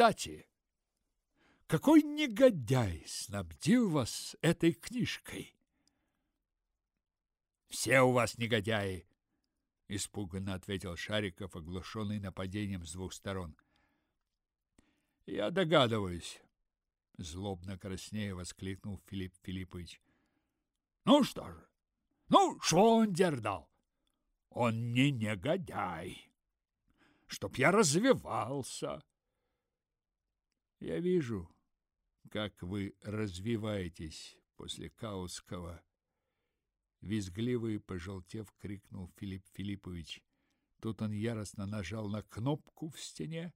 Кстати, какой негодяй снабдил вас этой книжкой? Все у вас негодяи, испуганно ответил Шариков, оглушенный нападением с двух сторон. Я догадываюсь, злобно краснея воскликнул Филипп Филиппович. Ну что же? Ну, Швондер дал. Он не негодяй. Чтоб я развивался. Я вижу, как вы развиваетесь после Каутского. Визгливый, пожелтев, крикнул Филипп Филиппович. Тут он яростно нажал на кнопку в стене.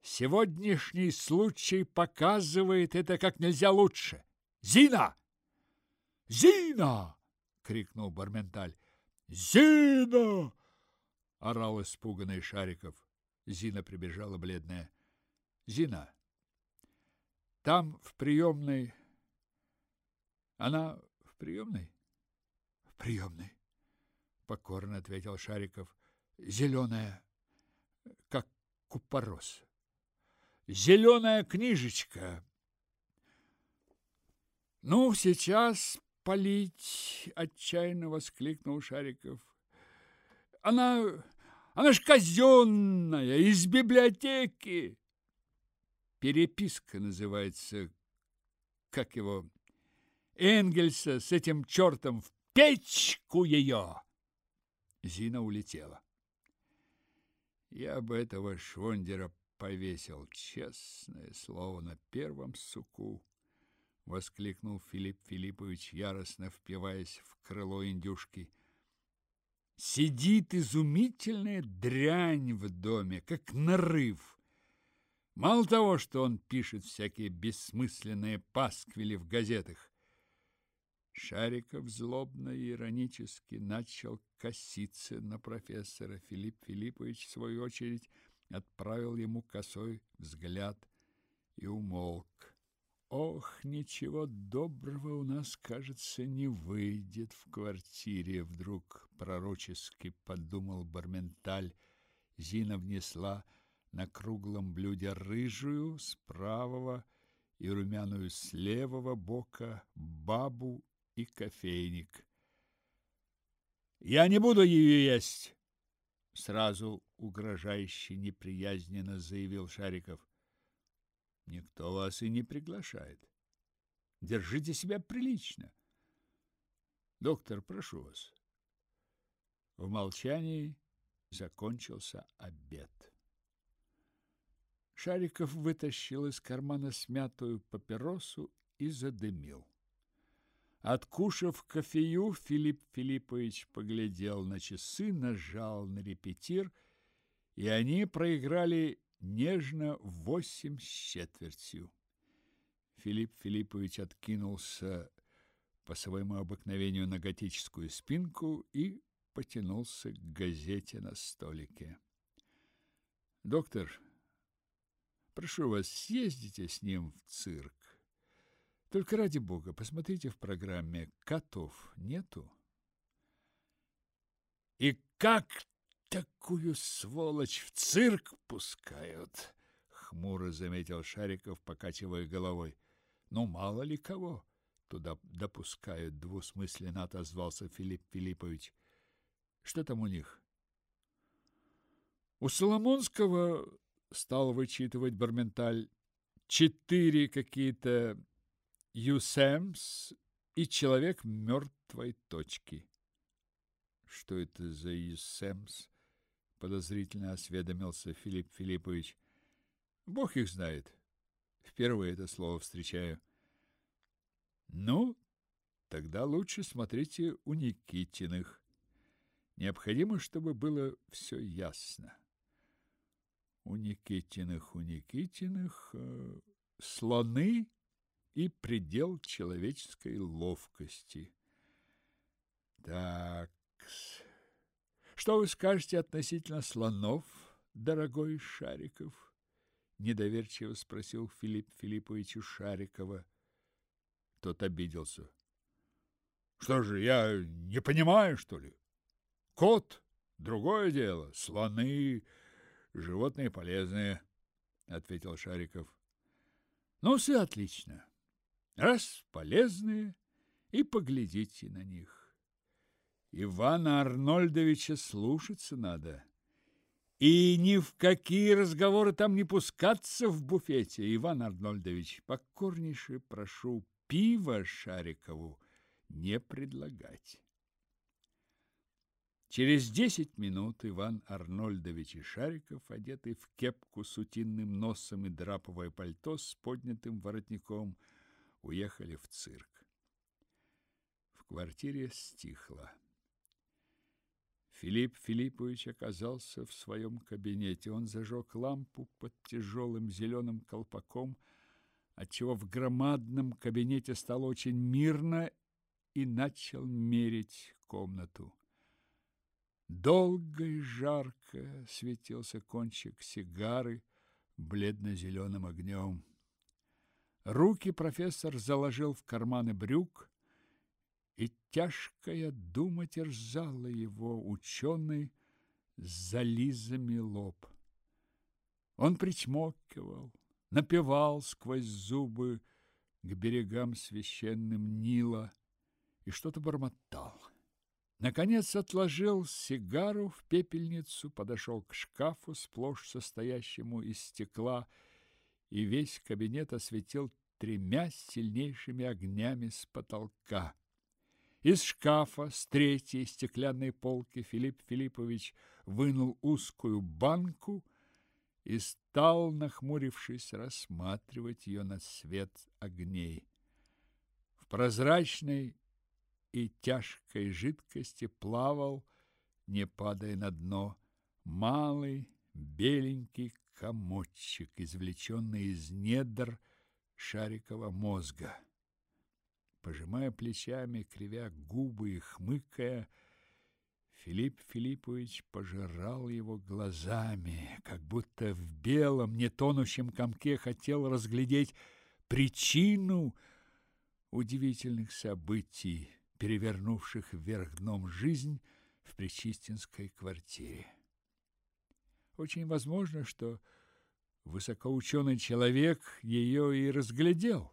Сегодняшний случай показывает это как нельзя лучше. Зина! Зина! крикнул Барменталь. Зина! орал испуганный Шариков. Зина прибежала бледная. Зина, там в приемной... Она в приемной? В приемной, покорно ответил Шариков. Зеленая, как купорос. Зеленая книжечка. Ну, сейчас полить, отчаянно воскликнул Шариков. Она, она ж казенная, из библиотеки. Переписка называется, как его, Энгельса с этим чертом в печку ее. Зина улетела. Я бы этого Швондера повесил, честное слово, на первом суку, воскликнул Филипп Филиппович, яростно впиваясь в крыло индюшки. Сидит изумительная дрянь в доме, как нарыв. Мало того, что он пишет всякие бессмысленные пасквили в газетах, Шариков злобно и иронически начал коситься на профессора. Филипп Филиппович, в свою очередь, отправил ему косой взгляд и умолк. Ох, ничего доброго у нас, кажется, не выйдет в квартире, вдруг пророчески подумал Барменталь. Зина внесла на круглом блюде рыжую с правого и румяную с левого бока бабу и кофейник. «Я не буду ее есть!» Сразу угрожающе неприязненно заявил Шариков. «Никто вас и не приглашает. Держите себя прилично. Доктор, прошу вас». В молчании закончился обед. Шариков вытащил из кармана смятую папиросу и задымил. Откушав кофею, Филипп Филиппович поглядел на часы, нажал на репетир, и они проиграли нежно восемь с четвертью. Филипп Филиппович откинулся по своему обыкновению на готическую спинку и потянулся к газете на столике. «Доктор, Прошу вас, съездите с ним в цирк. Только ради бога, посмотрите в программе, котов нету. И как такую сволочь в цирк пускают? Хмуро заметил Шариков, покачивая головой. Ну, мало ли кого туда допускают, двусмысленно отозвался Филипп Филиппович. Что там у них? У Соломонского стал вычитывать Барменталь четыре какие-то юсемс и человек мертвой точки. Что это за юсемс? подозрительно осведомился Филипп Филиппович. Бог их знает. Впервые это слово встречаю. Ну, тогда лучше смотрите у Никитиных. Необходимо, чтобы было все ясно у Никитиных, у Никитиных э, слоны и предел человеческой ловкости. Так, что вы скажете относительно слонов, дорогой Шариков? Недоверчиво спросил Филипп Филиппович у Шарикова. Тот обиделся. Что же, я не понимаю, что ли? Кот — другое дело, слоны Животные полезные. ответил Шариков. Ну, все отлично. Раз полезные, и поглядите на них. Ивана Арнольдовича слушаться надо. И ни в какие разговоры там не пускаться в буфете, Иван Арнольдович. Покорнейше прошу пиво Шарикову не предлагать. Через десять минут Иван Арнольдович и Шариков, одетый в кепку с утиным носом и драповое пальто с поднятым воротником, уехали в цирк. В квартире стихло. Филипп Филиппович оказался в своем кабинете. Он зажег лампу под тяжелым зеленым колпаком, отчего в громадном кабинете стало очень мирно и начал мерить комнату. Долго и жарко светился кончик сигары бледно-зеленым огнем. Руки профессор заложил в карманы брюк, и тяжкая дума терзала его ученый с зализами лоб. Он причмокивал, напевал сквозь зубы к берегам священным Нила и что-то бормотал. Наконец отложил сигару в пепельницу, подошел к шкафу, сплошь состоящему из стекла, и весь кабинет осветил тремя сильнейшими огнями с потолка. Из шкафа с третьей стеклянной полки Филипп Филиппович вынул узкую банку и стал, нахмурившись, рассматривать ее на свет огней. В прозрачной и тяжкой жидкости плавал, не падая на дно, малый беленький комочек, извлеченный из недр шарикового мозга. Пожимая плечами, кривя губы и хмыкая, Филипп Филиппович пожирал его глазами, как будто в белом, нетонущем комке хотел разглядеть причину удивительных событий, перевернувших вверх дном жизнь в Пречистинской квартире. Очень возможно, что высокоученый человек ее и разглядел.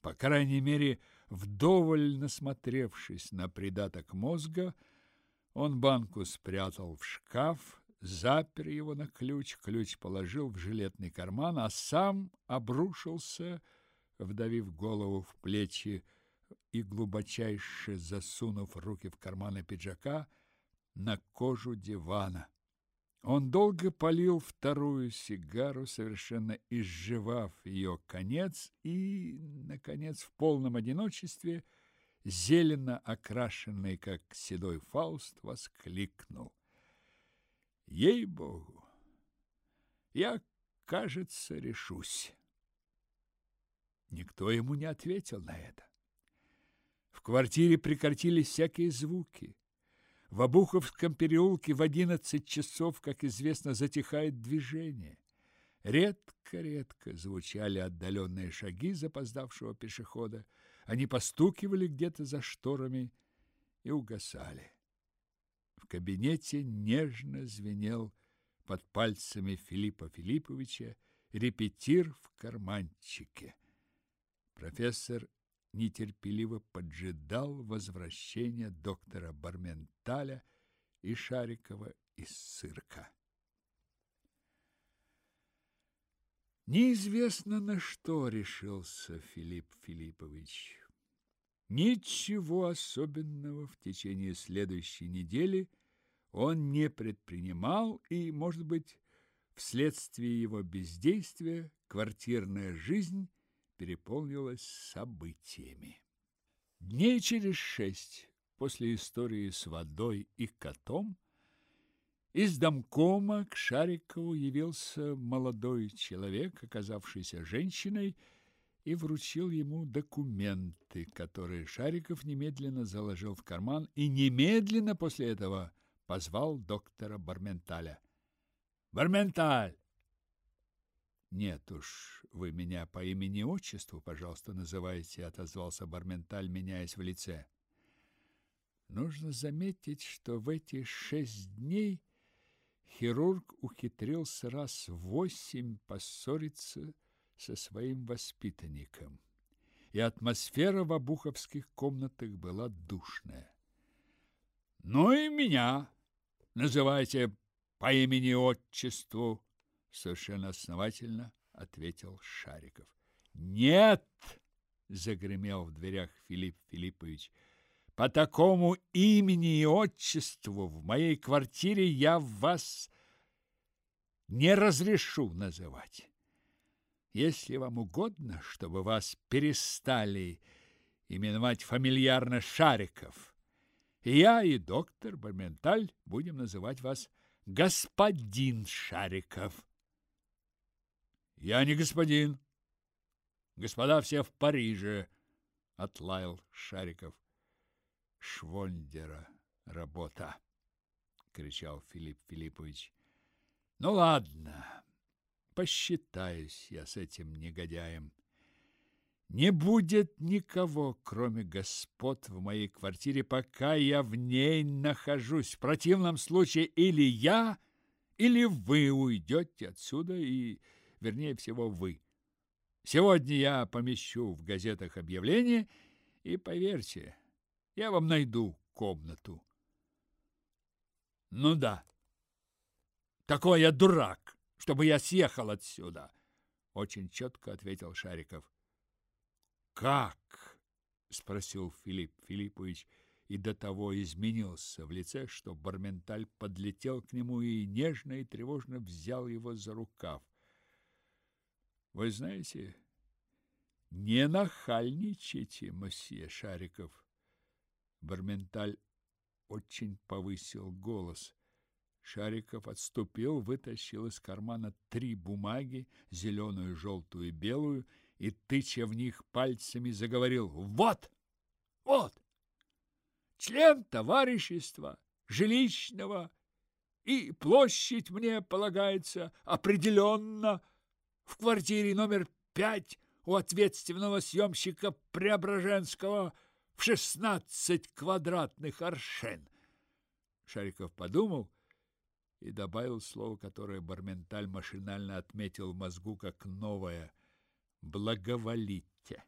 По крайней мере, вдоволь насмотревшись на придаток мозга, он банку спрятал в шкаф, запер его на ключ, ключ положил в жилетный карман, а сам обрушился, вдавив голову в плечи и глубочайше засунув руки в карманы пиджака, на кожу дивана. Он долго полил вторую сигару, совершенно изживав ее конец, и, наконец, в полном одиночестве, зелено окрашенный, как седой Фауст, воскликнул. «Ей-богу! Я, кажется, решусь!» Никто ему не ответил на это. В квартире прекратились всякие звуки. В Обуховском переулке в одиннадцать часов, как известно, затихает движение. Редко-редко звучали отдаленные шаги запоздавшего пешехода. Они постукивали где-то за шторами и угасали. В кабинете нежно звенел под пальцами Филиппа Филипповича репетир в карманчике. Профессор нетерпеливо поджидал возвращения доктора Барменталя и Шарикова из цирка. Неизвестно, на что решился Филипп Филиппович. Ничего особенного в течение следующей недели он не предпринимал, и, может быть, вследствие его бездействия квартирная жизнь переполнилась событиями. Дней через шесть после истории с водой и котом из домкома к Шарикову явился молодой человек, оказавшийся женщиной, и вручил ему документы, которые Шариков немедленно заложил в карман и немедленно после этого позвал доктора Барменталя. «Барменталь, нет уж, вы меня по имени-отчеству, пожалуйста, называйте, отозвался Барменталь, меняясь в лице. Нужно заметить, что в эти шесть дней хирург ухитрился раз восемь поссориться со своим воспитанником, и атмосфера в обуховских комнатах была душная. «Ну и меня называйте по имени-отчеству», — совершенно основательно ответил Шариков. «Нет!» — загремел в дверях Филипп Филиппович. «По такому имени и отчеству в моей квартире я вас не разрешу называть. Если вам угодно, чтобы вас перестали именовать фамильярно Шариков, я и доктор Барменталь будем называть вас господин Шариков». «Я не господин», Господа все в Париже, отлаял Шариков. Швондера работа, кричал Филипп Филиппович. Ну ладно, посчитаюсь я с этим негодяем. Не будет никого, кроме господ, в моей квартире, пока я в ней нахожусь. В противном случае или я, или вы уйдете отсюда, и, вернее всего, вы. Сегодня я помещу в газетах объявление, и поверьте, я вам найду комнату. Ну да. Такой я дурак, чтобы я съехал отсюда, очень четко ответил Шариков. Как? спросил Филипп Филиппович и до того изменился в лице, что Барменталь подлетел к нему и нежно и тревожно взял его за рукав. Вы знаете, не нахальничайте, месье Шариков. Барменталь очень повысил голос. Шариков отступил, вытащил из кармана три бумаги, зеленую, желтую и белую, и, тыча в них пальцами, заговорил. «Вот! Вот! Член товарищества, жилищного, и площадь мне полагается определенно в квартире номер пять у ответственного съемщика Преображенского в шестнадцать квадратных аршин. Шариков подумал и добавил слово, которое Барменталь машинально отметил в мозгу как новое «благоволите».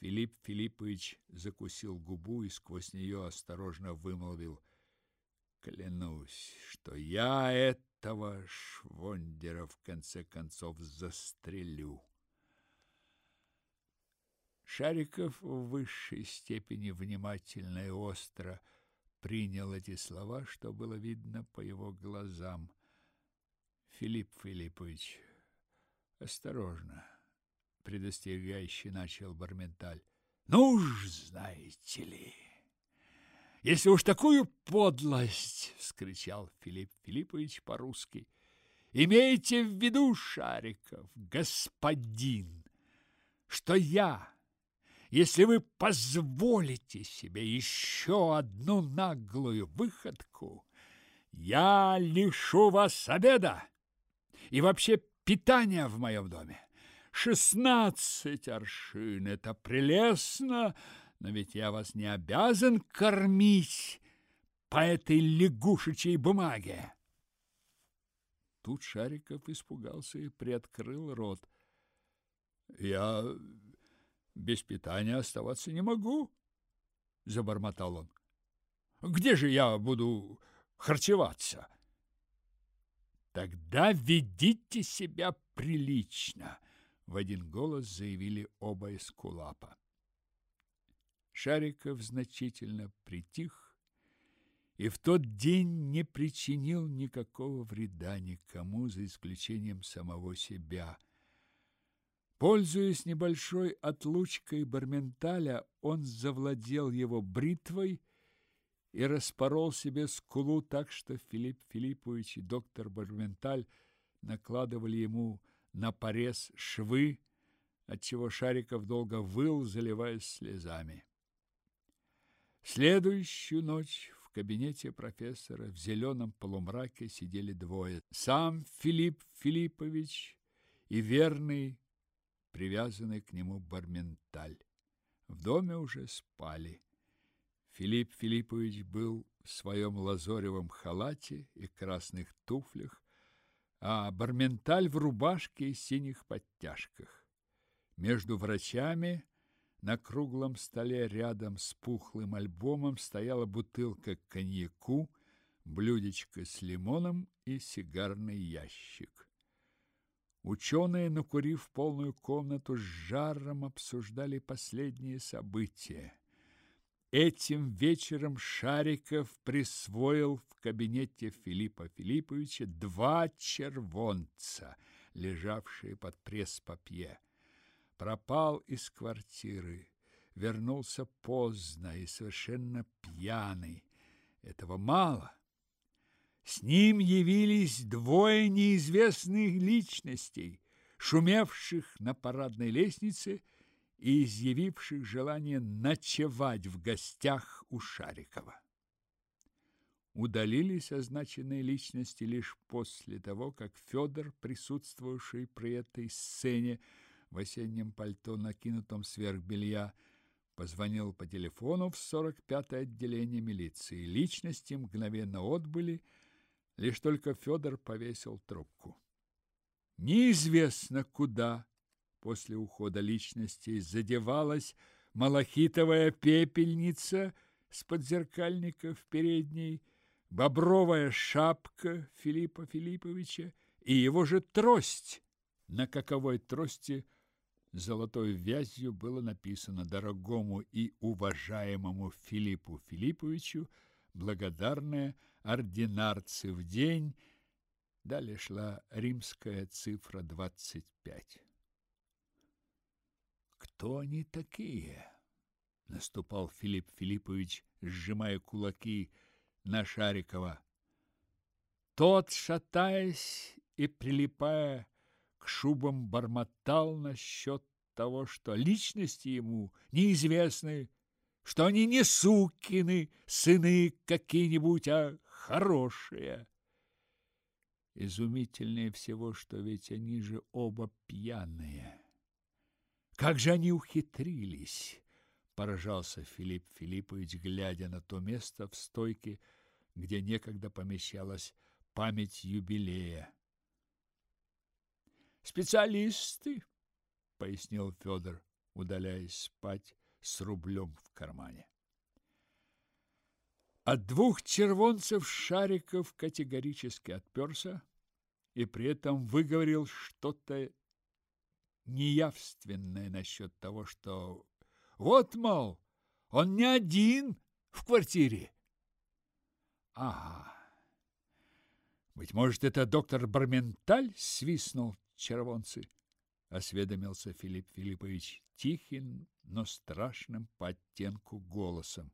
Филипп Филиппович закусил губу и сквозь нее осторожно вымолвил «Клянусь, что я это этого Швондера в конце концов застрелю. Шариков в высшей степени внимательно и остро принял эти слова, что было видно по его глазам. Филипп Филиппович, осторожно, предостерегающе начал Барменталь. Ну уж знаете ли, если уж такую подлость, вскричал Филипп Филиппович по-русски. Имейте в виду, Шариков, господин, что я, если вы позволите себе еще одну наглую выходку, я лишу вас обеда и вообще питания в моем доме. Шестнадцать аршин — это прелестно, но ведь я вас не обязан кормить по этой лягушечьей бумаге. Тут Шариков испугался и приоткрыл рот. Я без питания оставаться не могу, забормотал он. Где же я буду харчеваться? Тогда ведите себя прилично, в один голос заявили оба эскулапа. Шариков значительно притих и в тот день не причинил никакого вреда никому, за исключением самого себя. Пользуясь небольшой отлучкой Барменталя, он завладел его бритвой и распорол себе скулу так, что Филипп Филиппович и доктор Барменталь накладывали ему на порез швы, отчего Шариков долго выл, заливаясь слезами. Следующую ночь в кабинете профессора в зеленом полумраке сидели двое. Сам Филипп Филиппович и верный, привязанный к нему Барменталь. В доме уже спали. Филипп Филиппович был в своем лазоревом халате и красных туфлях, а Барменталь в рубашке и синих подтяжках. Между врачами на круглом столе рядом с пухлым альбомом стояла бутылка коньяку, блюдечко с лимоном и сигарный ящик. Ученые, накурив полную комнату, с жаром обсуждали последние события. Этим вечером Шариков присвоил в кабинете Филиппа Филипповича два червонца, лежавшие под пресс-папье. Пропал из квартиры, вернулся поздно и совершенно пьяный. Этого мало. С ним явились двое неизвестных личностей, шумевших на парадной лестнице и изъявивших желание ночевать в гостях у Шарикова. Удалились означенные личности лишь после того, как Федор, присутствовавший при этой сцене в осеннем пальто, накинутом сверх белья, позвонил по телефону в 45-е отделение милиции. Личности мгновенно отбыли, лишь только Федор повесил трубку. Неизвестно куда После ухода личности задевалась малахитовая пепельница с подзеркальника в передней, бобровая шапка Филиппа Филипповича и его же трость. На каковой трости золотой вязью было написано «Дорогому и уважаемому Филиппу Филипповичу благодарная ординарцы в день». Далее шла римская цифра 25. Кто они такие? Наступал Филипп Филиппович, сжимая кулаки на Шарикова. Тот, шатаясь и прилипая к шубам, бормотал насчет того, что личности ему неизвестны, что они не сукины, сыны какие-нибудь, а хорошие. Изумительнее всего, что ведь они же оба пьяные. Как же они ухитрились, поражался Филипп Филиппович, глядя на то место в стойке, где некогда помещалась память юбилея. Специалисты, пояснил Федор, удаляясь спать с рублем в кармане. От двух червонцев Шариков категорически отперся и при этом выговорил что-то неявственное насчет того, что вот, мол, он не один в квартире. Ага. Быть может, это доктор Барменталь свистнул червонцы? Осведомился Филипп Филиппович тихим, но страшным по оттенку голосом.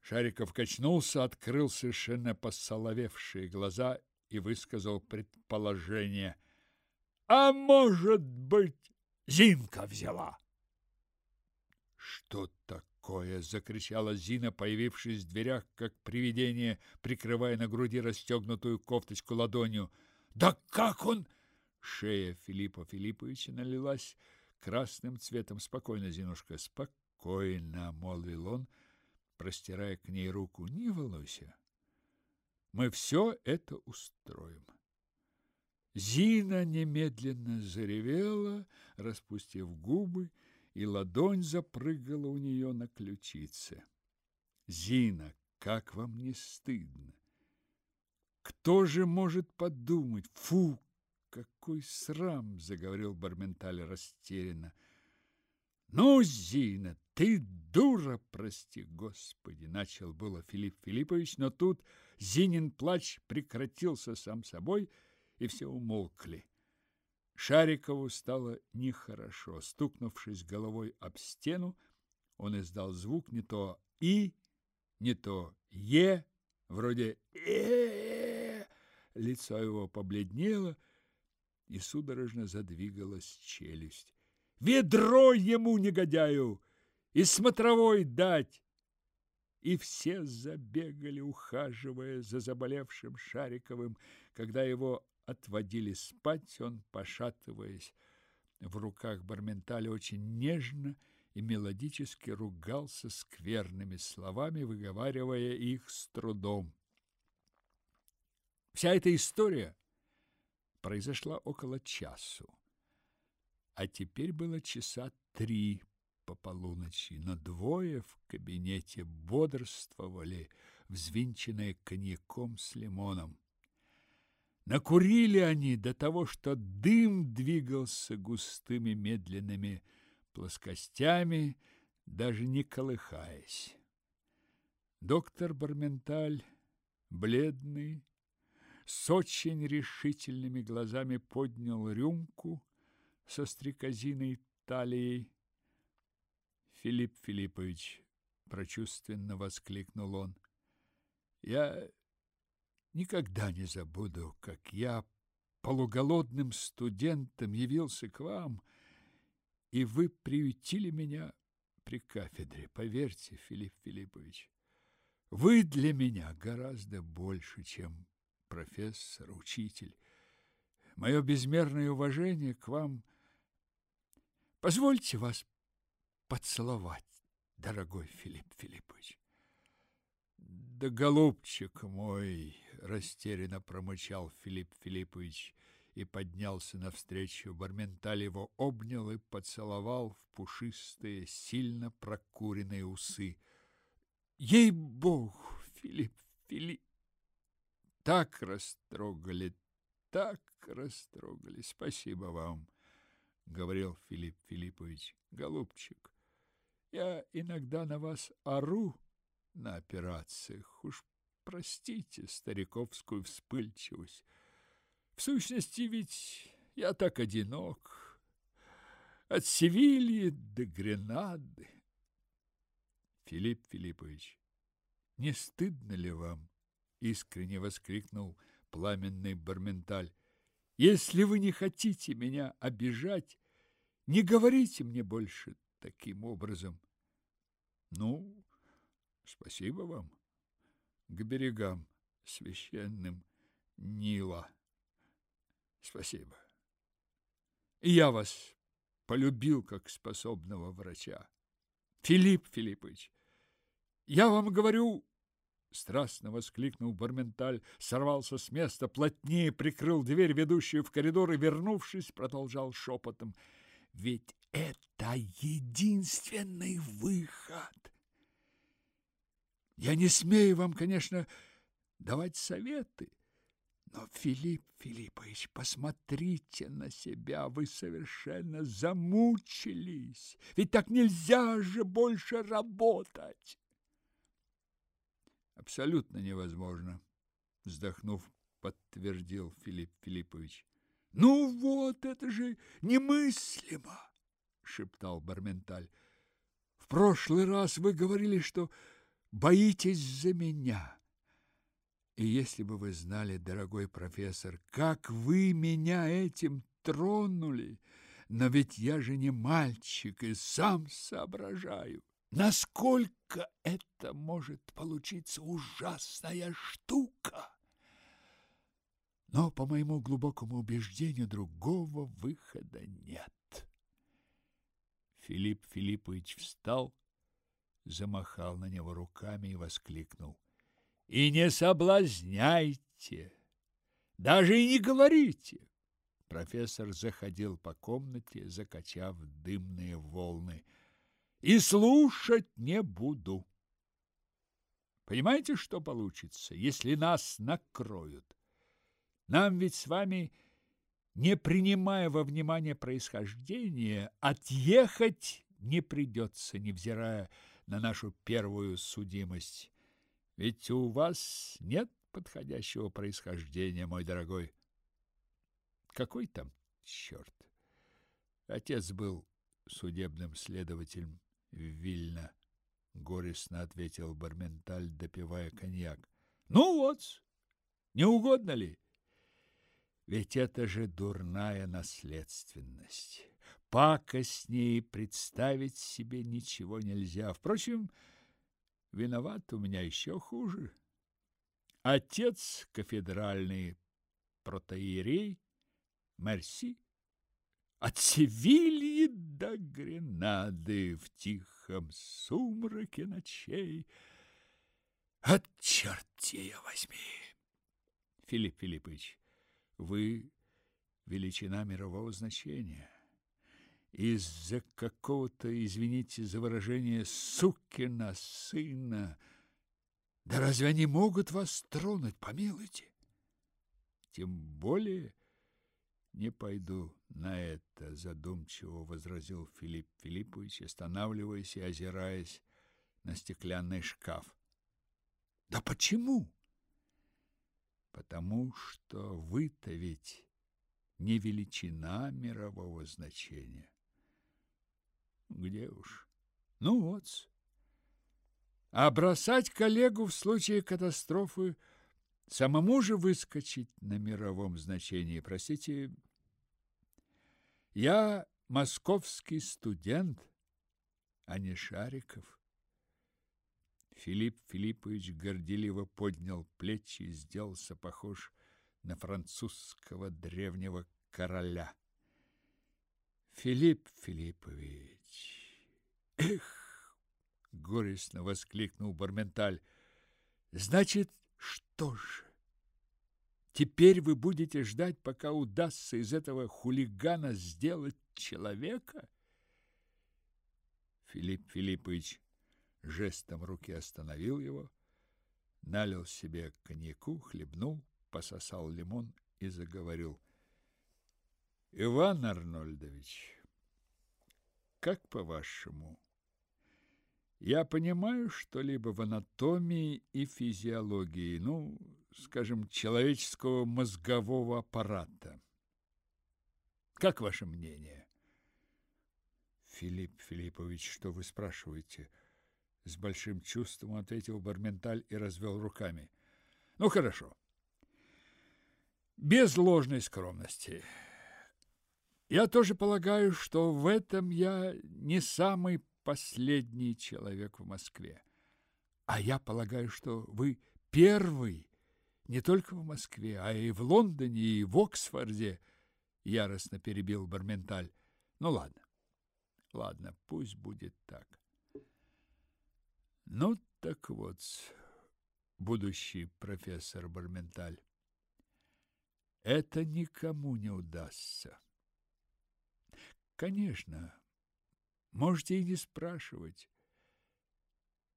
Шариков качнулся, открыл совершенно посоловевшие глаза и высказал предположение – а может быть, Зинка взяла. Что такое? закричала Зина, появившись в дверях, как привидение, прикрывая на груди расстегнутую кофточку ладонью. Да как он? Шея Филиппа Филипповича налилась красным цветом. Спокойно, Зинушка, спокойно, молвил он, простирая к ней руку. Не волнуйся. Мы все это устроим. Зина немедленно заревела, распустив губы, и ладонь запрыгала у нее на ключице. Зина, как вам не стыдно? Кто же может подумать? Фу, какой срам, заговорил Барменталь растерянно. Ну, Зина, ты дура, прости, Господи, начал было Филипп Филиппович, но тут Зинин плач прекратился сам собой, и все умолкли. Шарикову стало нехорошо. Стукнувшись головой об стену, он издал звук не то «и», не то «е», вроде э Лицо его побледнело, и судорожно задвигалась челюсть. «Ведро ему, негодяю! И смотровой дать!» И все забегали, ухаживая за заболевшим Шариковым, когда его отводили спать, он, пошатываясь в руках Барменталя, очень нежно и мелодически ругался скверными словами, выговаривая их с трудом. Вся эта история произошла около часу. А теперь было часа три по полуночи, но двое в кабинете бодрствовали, взвинченные коньяком с лимоном. Накурили они до того, что дым двигался густыми медленными плоскостями, даже не колыхаясь. Доктор Барменталь, бледный, с очень решительными глазами поднял рюмку со стрекозиной талией. Филипп Филиппович, прочувственно воскликнул он, я никогда не забуду, как я полуголодным студентом явился к вам, и вы приютили меня при кафедре. Поверьте, Филипп Филиппович, вы для меня гораздо больше, чем профессор, учитель. Мое безмерное уважение к вам. Позвольте вас поцеловать, дорогой Филипп Филиппович. Да, голубчик мой, растерянно промычал Филипп Филиппович и поднялся навстречу. Барменталь его обнял и поцеловал в пушистые, сильно прокуренные усы. Ей-богу, Филипп Филипп так растрогали, так растрогали. Спасибо вам, говорил Филипп Филиппович. Голубчик, я иногда на вас ору на операциях. Уж простите стариковскую вспыльчивость. В сущности, ведь я так одинок. От Севильи до Гренады. Филипп Филиппович, не стыдно ли вам? Искренне воскликнул пламенный Барменталь. Если вы не хотите меня обижать, не говорите мне больше таким образом. Ну, спасибо вам. К берегам священным Нила. Спасибо. Я вас полюбил как способного врача. Филипп Филиппович, я вам говорю, Страстно воскликнул Барменталь, сорвался с места, плотнее прикрыл дверь, ведущую в коридор, и, вернувшись, продолжал шепотом. «Ведь это единственный выход!» «Я не смею вам, конечно, давать советы, но, Филипп Филиппович, посмотрите на себя, вы совершенно замучились, ведь так нельзя же больше работать!» Абсолютно невозможно, вздохнув, подтвердил Филипп Филиппович. Ну вот, это же немыслимо, шептал Барменталь. В прошлый раз вы говорили, что боитесь за меня. И если бы вы знали, дорогой профессор, как вы меня этим тронули, но ведь я же не мальчик и сам соображаю. Насколько это может получиться ужасная штука? Но, по моему глубокому убеждению, другого выхода нет. Филипп Филиппович встал, замахал на него руками и воскликнул. «И не соблазняйте! Даже и не говорите!» Профессор заходил по комнате, закачав дымные волны – и слушать не буду. Понимаете, что получится, если нас накроют? Нам ведь с вами, не принимая во внимание происхождение, отъехать не придется, невзирая на нашу первую судимость. Ведь у вас нет подходящего происхождения, мой дорогой. Какой там черт? Отец был судебным следователем Вильно, горестно ответил Барменталь, допивая коньяк. Ну вот, не угодно ли? Ведь это же дурная наследственность. Пакостней представить себе ничего нельзя. Впрочем, виноват у меня еще хуже. Отец кафедральный протоиерей, мерси, От Севильи до Гренады в тихом сумраке ночей. От чертей возьми! Филипп Филиппович, вы величина мирового значения. Из-за какого-то, извините за выражение, сукина сына. Да разве они могут вас тронуть, помилуйте? Тем более не пойду на это, задумчиво возразил Филипп Филиппович, останавливаясь и озираясь на стеклянный шкаф. Да почему? Потому что вы-то ведь не величина мирового значения. Где уж? Ну вот. А бросать коллегу в случае катастрофы самому же выскочить на мировом значении, простите, я московский студент, а не Шариков. Филипп Филиппович горделиво поднял плечи и сделался похож на французского древнего короля. Филипп Филиппович. Эх, горестно воскликнул Барменталь. Значит, что же? Теперь вы будете ждать, пока удастся из этого хулигана сделать человека? Филипп Филиппович жестом руки остановил его, налил себе коньяку, хлебнул, пососал лимон и заговорил. Иван Арнольдович, как по-вашему, я понимаю что-либо в анатомии и физиологии, ну, скажем, человеческого мозгового аппарата. Как ваше мнение? Филипп Филиппович, что вы спрашиваете? С большим чувством ответил Барменталь и развел руками. Ну, хорошо. Без ложной скромности. Я тоже полагаю, что в этом я не самый последний человек в Москве. А я полагаю, что вы первый не только в Москве, а и в Лондоне, и в Оксфорде, яростно перебил Барменталь. Ну ладно. Ладно, пусть будет так. Ну так вот, будущий профессор Барменталь. Это никому не удастся. Конечно, можете и не спрашивать.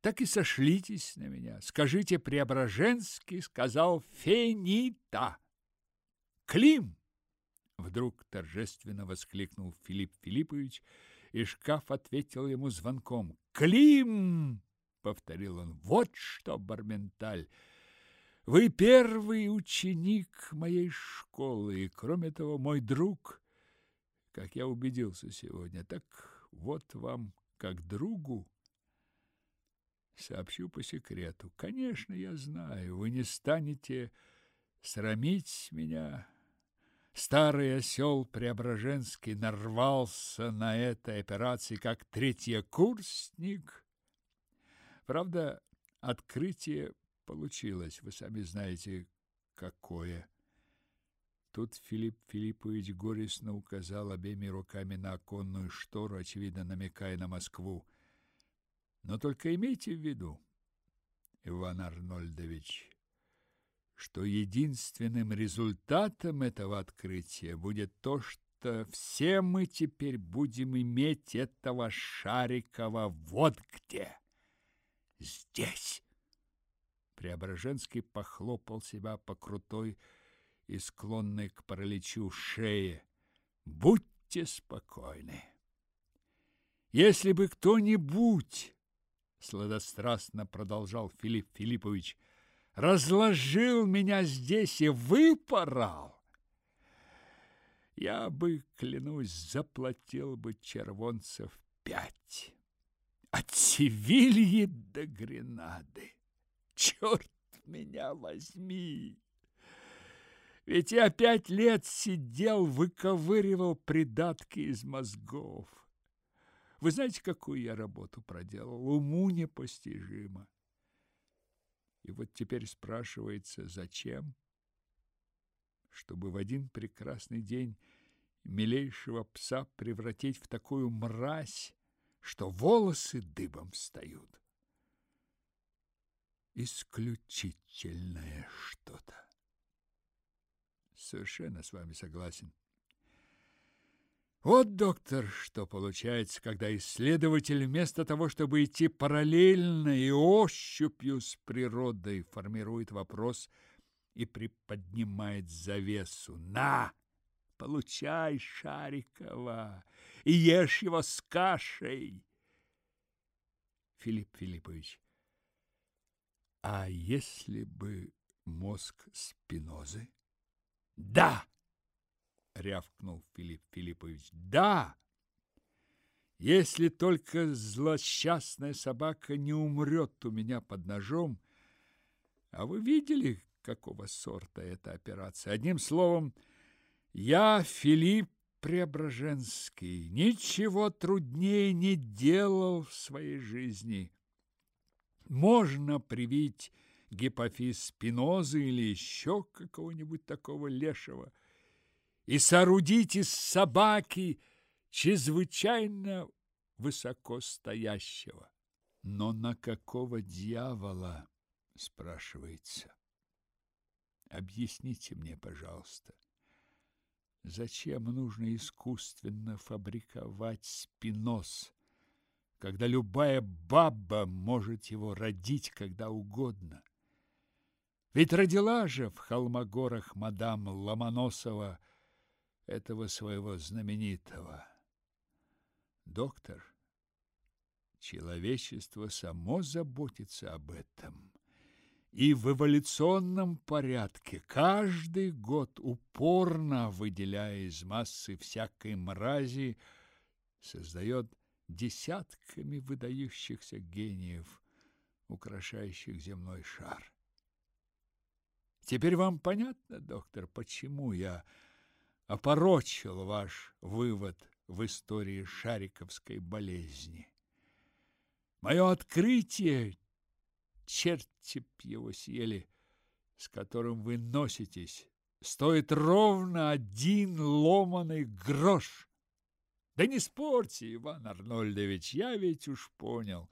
Так и сошлитесь на меня. Скажите, Преображенский сказал «Фенита». «Клим!» Вдруг торжественно воскликнул Филипп Филиппович, и шкаф ответил ему звонком. «Клим!» — повторил он. «Вот что, Барменталь!» Вы первый ученик моей школы, и, кроме того, мой друг, как я убедился сегодня. Так вот вам, как другу, Сообщу по секрету. Конечно, я знаю, вы не станете срамить меня. Старый осел Преображенский нарвался на этой операции как третьекурсник. Правда, открытие получилось, вы сами знаете, какое. Тут Филипп Филиппович горестно указал обеими руками на оконную штору, очевидно намекая на Москву. Но только имейте в виду, Иван Арнольдович, что единственным результатом этого открытия будет то, что все мы теперь будем иметь этого Шарикова вот где. Здесь. Преображенский похлопал себя по крутой и склонной к параличу шее. Будьте спокойны. Если бы кто-нибудь сладострастно продолжал Филипп Филиппович, разложил меня здесь и выпорал. Я бы, клянусь, заплатил бы червонцев пять. От Севильи до Гренады. Черт меня возьми! Ведь я пять лет сидел, выковыривал придатки из мозгов. Вы знаете, какую я работу проделал? Уму непостижимо. И вот теперь спрашивается, зачем? Чтобы в один прекрасный день милейшего пса превратить в такую мразь, что волосы дыбом встают. Исключительное что-то. Совершенно с вами согласен. Вот, доктор, что получается, когда исследователь вместо того, чтобы идти параллельно и ощупью с природой, формирует вопрос и приподнимает завесу. На! Получай, Шарикова, и ешь его с кашей. Филипп Филиппович, а если бы мозг Спинозы? Да! Рявкнул Филипп Филиппович. Да! Если только злосчастная собака не умрет у меня под ножом. А вы видели, какого сорта эта операция? Одним словом, я Филипп Преображенский. Ничего труднее не делал в своей жизни. Можно привить гипофиз спинозы или еще какого-нибудь такого лешего – и соорудить из собаки чрезвычайно высоко стоящего. Но на какого дьявола, спрашивается? Объясните мне, пожалуйста, зачем нужно искусственно фабриковать спиноз, когда любая баба может его родить когда угодно? Ведь родила же в Холмогорах мадам Ломоносова этого своего знаменитого. Доктор, человечество само заботится об этом. И в эволюционном порядке каждый год упорно выделяя из массы всякой мрази, создает десятками выдающихся гениев, украшающих земной шар. Теперь вам понятно, доктор, почему я опорочил ваш вывод в истории шариковской болезни. Мое открытие, черти б его съели, с которым вы носитесь, стоит ровно один ломаный грош. Да не спорьте, Иван Арнольдович, я ведь уж понял.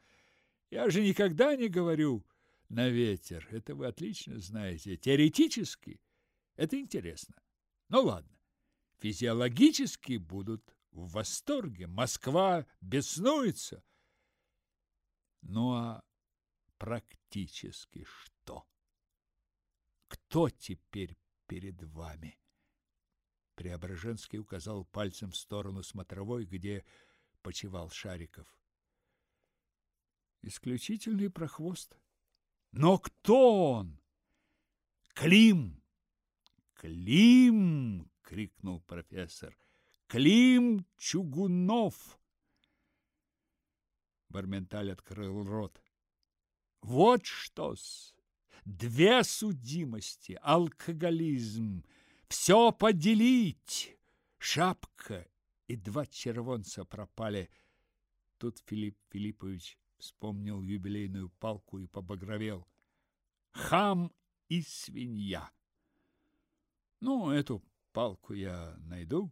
Я же никогда не говорю на ветер. Это вы отлично знаете. Теоретически это интересно. Ну ладно физиологически будут в восторге. Москва беснуется. Ну а практически что? Кто теперь перед вами? Преображенский указал пальцем в сторону смотровой, где почивал Шариков. Исключительный прохвост. Но кто он? Клим! Клим! Крикнул профессор. Клим Чугунов. Барменталь открыл рот. Вот что-с! Две судимости, алкоголизм, все поделить. Шапка и два червонца пропали. Тут Филипп Филиппович вспомнил юбилейную палку и побагровел. Хам и свинья. Ну, эту палку я найду.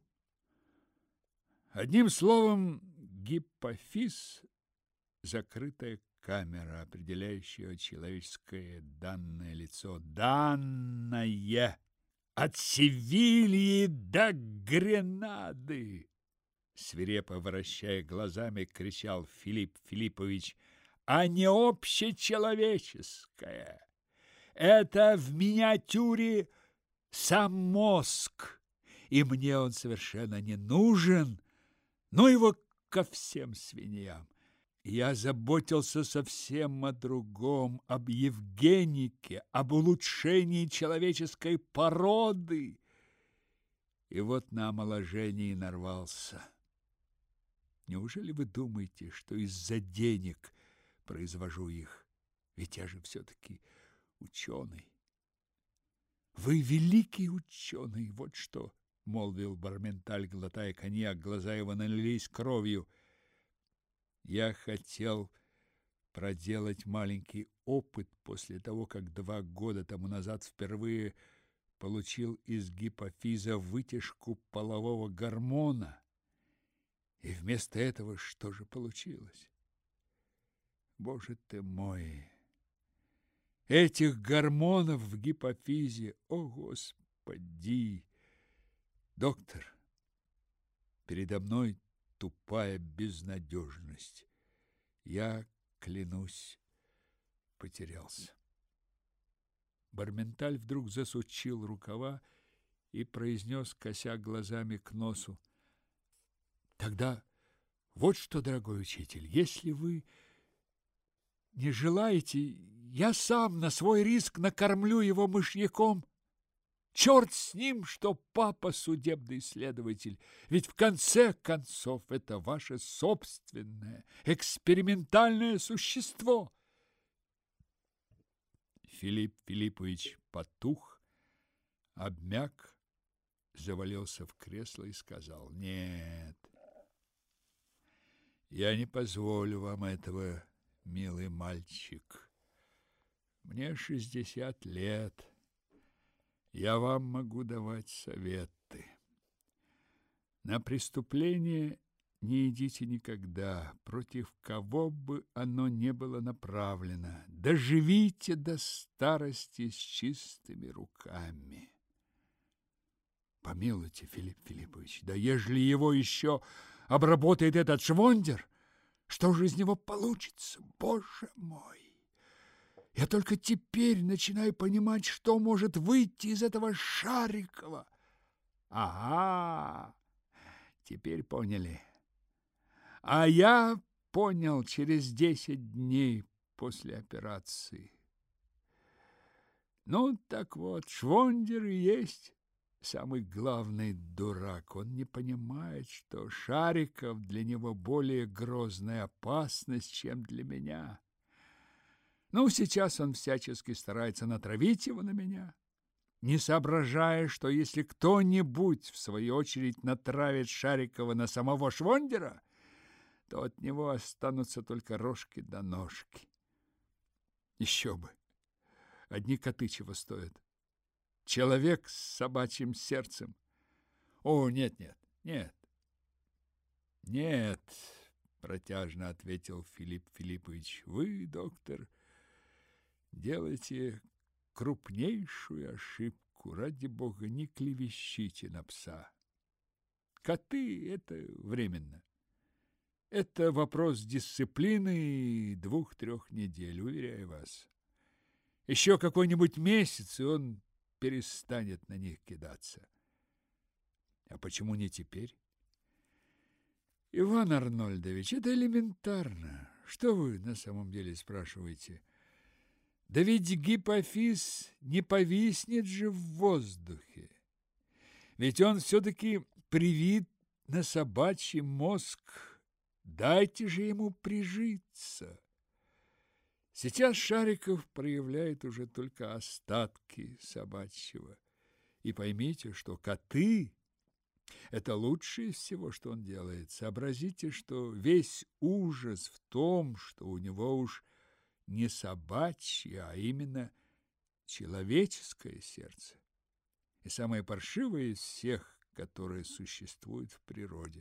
Одним словом, гипофиз – закрытая камера, определяющая человеческое данное лицо. Данное! От Севильи до Гренады! Свирепо вращая глазами, кричал Филипп Филиппович, а не общечеловеческое. Это в миниатюре – сам мозг, и мне он совершенно не нужен. Ну его ко всем свиньям. Я заботился совсем о другом, об Евгенике, об улучшении человеческой породы. И вот на омоложении нарвался. Неужели вы думаете, что из-за денег произвожу их? Ведь я же все-таки ученый. Вы великий ученый, вот что, молвил Барменталь, глотая коньяк, глаза его налились кровью. Я хотел проделать маленький опыт после того, как два года тому назад впервые получил из гипофиза вытяжку полового гормона. И вместо этого что же получилось? Боже ты мой! Этих гормонов в гипофизе, о господи! Доктор, передо мной тупая безнадежность. Я, клянусь, потерялся. Барменталь вдруг засучил рукава и произнес, кося глазами к носу. Тогда вот что, дорогой учитель, если вы не желаете, я сам на свой риск накормлю его мышьяком. Черт с ним, что папа судебный следователь, ведь в конце концов это ваше собственное экспериментальное существо. Филипп Филиппович потух, обмяк, завалился в кресло и сказал, «Нет, я не позволю вам этого, милый мальчик. Мне шестьдесят лет, я вам могу давать советы. На преступление не идите никогда, против кого бы оно не было направлено. Доживите до старости с чистыми руками. Помилуйте, Филипп Филиппович, да ежели его еще обработает этот швондер, что же из него получится, боже мой? Я только теперь начинаю понимать, что может выйти из этого Шарикова. Ага, теперь поняли. А я понял через десять дней после операции. Ну, так вот, Швондер и есть самый главный дурак. Он не понимает, что Шариков для него более грозная опасность, чем для меня. Ну, сейчас он всячески старается натравить его на меня не соображая, что если кто-нибудь, в свою очередь, натравит Шарикова на самого Швондера, то от него останутся только рожки да ножки. Еще бы! Одни коты чего стоят. Человек с собачьим сердцем. О, нет, нет, нет. Нет, протяжно ответил Филипп Филиппович. Вы, доктор, делаете крупнейшую ошибку. Ради бога, не клевещите на пса. Коты — это временно. Это вопрос дисциплины двух-трех недель, уверяю вас. Еще какой-нибудь месяц, и он перестанет на них кидаться. А почему не теперь? Иван Арнольдович, это элементарно. Что вы на самом деле спрашиваете? Да ведь гипофиз не повиснет же в воздухе. Ведь он все-таки привит на собачий мозг, Дайте же ему прижиться. Сейчас Шариков проявляет уже только остатки собачьего. И поймите, что коты – это лучшее всего, что он делает. Сообразите, что весь ужас в том, что у него уж не собачье, а именно человеческое сердце. И самое паршивое из всех, которые существуют в природе.